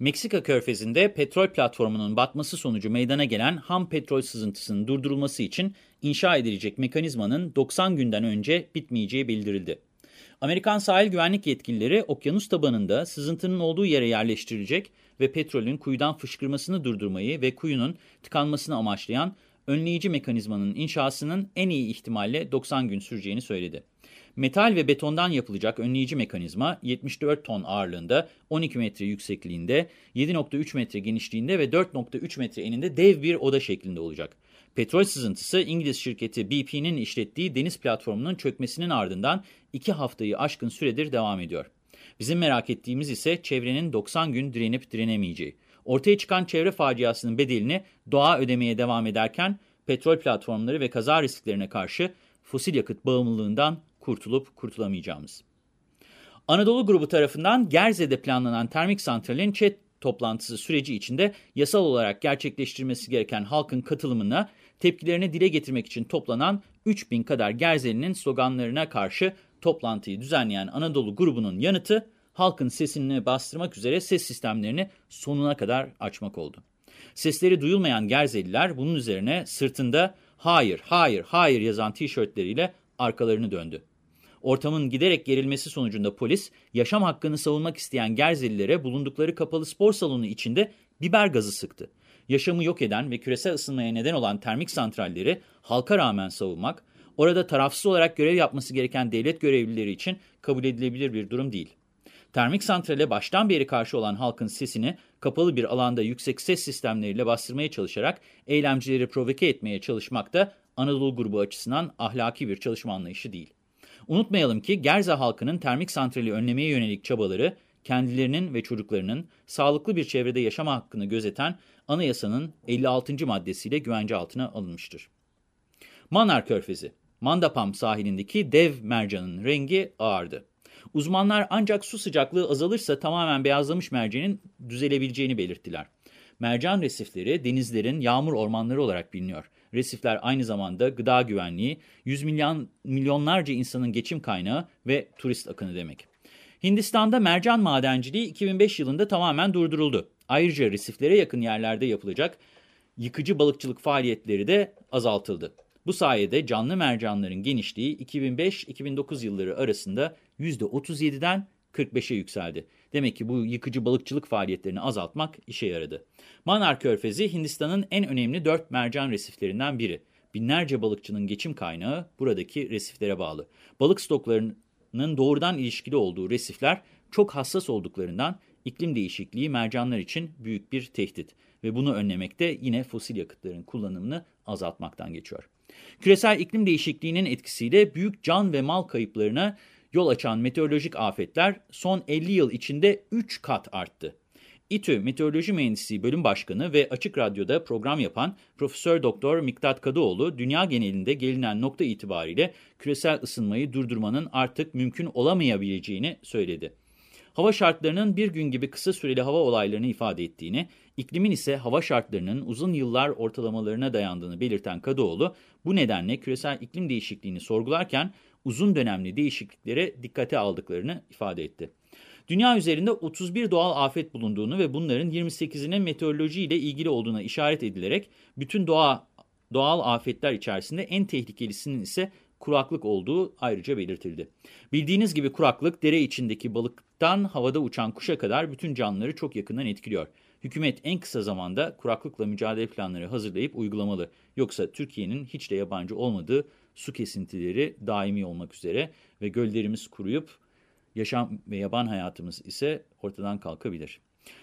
Meksika körfezinde petrol platformunun batması sonucu meydana gelen ham petrol sızıntısının durdurulması için inşa edilecek mekanizmanın 90 günden önce bitmeyeceği bildirildi. Amerikan sahil güvenlik yetkilileri okyanus tabanında sızıntının olduğu yere yerleştirilecek ve petrolün kuyudan fışkırmasını durdurmayı ve kuyunun tıkanmasını amaçlayan önleyici mekanizmanın inşasının en iyi ihtimalle 90 gün süreceğini söyledi. Metal ve betondan yapılacak önleyici mekanizma 74 ton ağırlığında, 12 metre yüksekliğinde, 7.3 metre genişliğinde ve 4.3 metre eninde dev bir oda şeklinde olacak. Petrol sızıntısı İngiliz şirketi BP'nin işlettiği deniz platformunun çökmesinin ardından 2 haftayı aşkın süredir devam ediyor. Bizim merak ettiğimiz ise çevrenin 90 gün direnip direnemeyeceği. Ortaya çıkan çevre faciasının bedelini doğa ödemeye devam ederken petrol platformları ve kaza risklerine karşı fosil yakıt bağımlılığından kurtulup kurtulamayacağımız. Anadolu grubu tarafından Gerze'de planlanan termik santralin ÇED toplantısı süreci içinde yasal olarak gerçekleştirmesi gereken halkın katılımına tepkilerini dile getirmek için toplanan 3000 kadar Gerzeli'nin sloganlarına karşı toplantıyı düzenleyen Anadolu grubunun yanıtı halkın sesini bastırmak üzere ses sistemlerini sonuna kadar açmak oldu. Sesleri duyulmayan Gerzeliler bunun üzerine sırtında hayır, hayır, hayır yazan tişörtleriyle arkalarını döndü. Ortamın giderek gerilmesi sonucunda polis, yaşam hakkını savunmak isteyen Gerzelilere bulundukları kapalı spor salonu içinde biber gazı sıktı. Yaşamı yok eden ve küresel ısınmaya neden olan termik santralleri halka rağmen savunmak, orada tarafsız olarak görev yapması gereken devlet görevlileri için kabul edilebilir bir durum değil. Termik santrale baştan beri karşı olan halkın sesini kapalı bir alanda yüksek ses sistemleriyle bastırmaya çalışarak eylemcileri provoke etmeye çalışmak da Anadolu grubu açısından ahlaki bir çalışma anlayışı değil. Unutmayalım ki Gerza halkının termik santrali önlemeye yönelik çabaları kendilerinin ve çocuklarının sağlıklı bir çevrede yaşama hakkını gözeten anayasanın 56. maddesiyle güvence altına alınmıştır. Manar Körfezi, Mandapam sahilindeki dev mercanın rengi ağardı. Uzmanlar ancak su sıcaklığı azalırsa tamamen beyazlamış mercenin düzelebileceğini belirttiler. Mercan resifleri denizlerin yağmur ormanları olarak biliniyor. Resifler aynı zamanda gıda güvenliği, yüz milyon, milyonlarca insanın geçim kaynağı ve turist akını demek. Hindistan'da mercan madenciliği 2005 yılında tamamen durduruldu. Ayrıca resiflere yakın yerlerde yapılacak yıkıcı balıkçılık faaliyetleri de azaltıldı. Bu sayede canlı mercanların genişliği 2005-2009 yılları arasında %37'den 45'e yükseldi. Demek ki bu yıkıcı balıkçılık faaliyetlerini azaltmak işe yaradı. Manar Körfezi Hindistan'ın en önemli dört mercan resiflerinden biri. Binlerce balıkçının geçim kaynağı buradaki resiflere bağlı. Balık stoklarının doğrudan ilişkili olduğu resifler çok hassas olduklarından iklim değişikliği mercanlar için büyük bir tehdit ve bunu önlemekte yine fosil yakıtların kullanımını azaltmaktan geçiyor. Küresel iklim değişikliğinin etkisiyle büyük can ve mal kayıplarına yol açan meteorolojik afetler son 50 yıl içinde 3 kat arttı. İTÜ Meteoroloji Mühendisliği Bölüm Başkanı ve Açık Radyo'da program yapan Profesör Doktor Miktat Kadıoğlu, dünya genelinde gelinen nokta itibariyle küresel ısınmayı durdurmanın artık mümkün olamayabileceğini söyledi. Hava şartlarının bir gün gibi kısa süreli hava olaylarını ifade ettiğini, iklimin ise hava şartlarının uzun yıllar ortalamalarına dayandığını belirten Kadıoğlu, bu nedenle küresel iklim değişikliğini sorgularken uzun dönemli değişikliklere dikkate aldıklarını ifade etti. Dünya üzerinde 31 doğal afet bulunduğunu ve bunların 28'inin meteoroloji ile ilgili olduğuna işaret edilerek bütün doğa, doğal afetler içerisinde en tehlikelisinin ise kuraklık olduğu ayrıca belirtildi. Bildiğiniz gibi kuraklık dere içindeki balıktan havada uçan kuşa kadar bütün canlıları çok yakından etkiliyor. Hükümet en kısa zamanda kuraklıkla mücadele planları hazırlayıp uygulamalı. Yoksa Türkiye'nin hiç de yabancı olmadığı su kesintileri daimi olmak üzere ve göllerimiz kuruyup yaşam ve yaban hayatımız ise ortadan kalkabilir.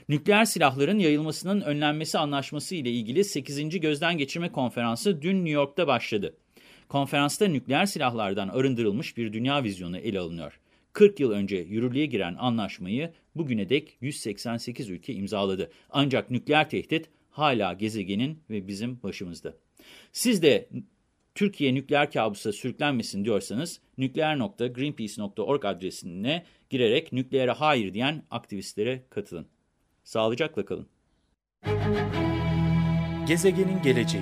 Nükleer silahların yayılmasının önlenmesi anlaşması ile ilgili 8. Gözden Geçirme Konferansı dün New York'ta başladı. Konferansta nükleer silahlardan arındırılmış bir dünya vizyonu ele alınıyor. 40 yıl önce yürürlüğe giren anlaşmayı bugüne dek 188 ülke imzaladı. Ancak nükleer tehdit hala gezegenin ve bizim başımızda. Siz de Türkiye nükleer kabusa sürüklenmesin diyorsanız nükleer.greenpeace.org adresine girerek nükleere hayır diyen aktivistlere katılın. Sağlıcakla kalın. Gezegenin geleceği